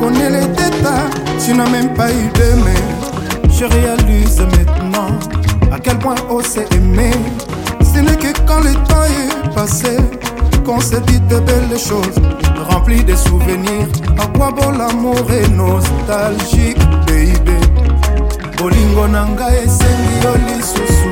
connais les détails, tu n'as même pas eu d'aimer. Je réalise maintenant à quel point on s'est aimé. Ce n'est que quand le temps est passé qu'on s'est dit de belles choses, remplies de souvenirs. À quoi bon l'amour est nostalgique, baby? bolingo na ngai esengi yo lisusu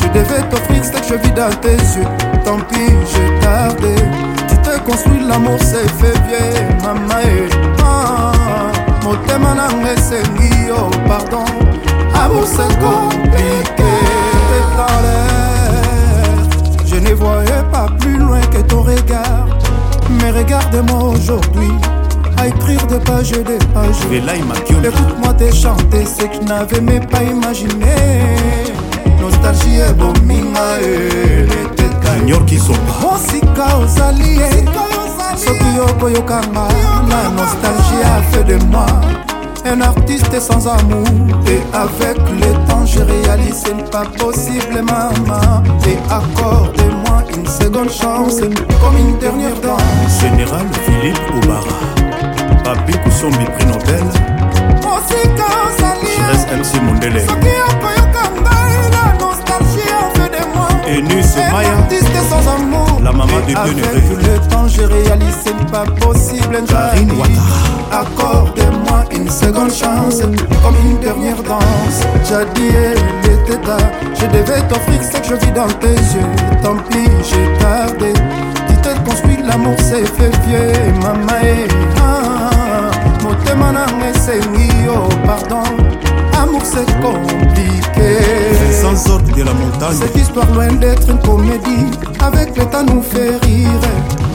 je devais t'offrir ce que je vis dans tes yeux tant pis j'ai tardé tu te construis l'amour c'est fait vieux amour c'est compliqué dans l'air je ne voyais pas plus loin que ton regard. Mais regarde-moi aujourd'hui à écrire des pages et des pages. Écoute-moi te chanter ce que je n'avais même pas imaginé. Nostalgie et bominga et mosika ozali ye soki okoyokanga la nostalgie a fait de moi un artiste sans amour. Et avec le temps je réalise ce n'est pas possible maman. Et accorde-moi une seconde chance. Comme une dernière danse. Général philippe obara. Papi kusombi prix nobel. Ozali jires mc mondele. enus maya un artiste sans amour. La maman de avec le temps je réalise ce n'est pas possible. Karine je devais t'offrir ce que je vis dans tes yeux. Tant pis j'ai tardé. Tu te construis l'amour c'est fait vieux mama e ah, motema nanga esengi yo pardon. Amour c'est compliqué. Sans ordre de la montagne. Cette histoire loin d'être une comédie. Avec le temps nous fait rire.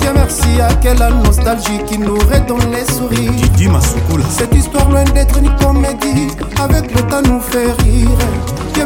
Dieu merci à quelle nostalgie qui nous redonne les sourires. Didi masukula Cette histoire loin d'être une comédie. Avec le temps nous fait rire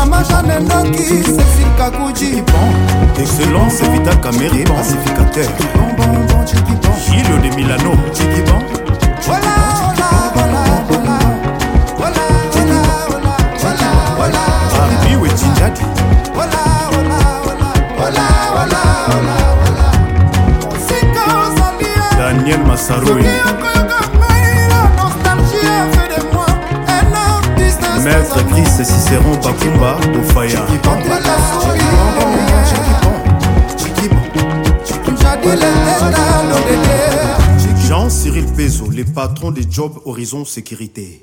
mama Jeanne Noki, Cécile Kakuji, excellence vita cameri pacificateur. Bon, de milano chiki bon. Voilà, voilà, voilà, voilà, voilà, voilà, voilà, voilà, voilà, voilà, voilà, voilà, voilà, voilà, voilà. Daniel masaroi Maître Gris et Cicéron, Bakumba ou Faya. Jean-Cyril Peso, les patrons des jobs Horizon Sécurité.